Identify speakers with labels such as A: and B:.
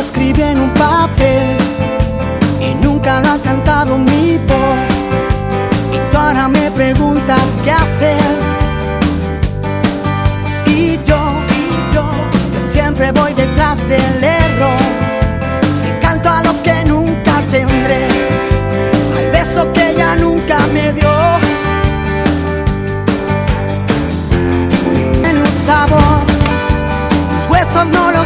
A: escribí en un papel y nunca lo ha cantado mi voz. Y tú ahora me preguntas qué hacer. Y yo, y yo, que siempre voy detrás del error. Le canto a lo que nunca tendré, al beso que ya nunca me dio. En sabor, los huesos no lo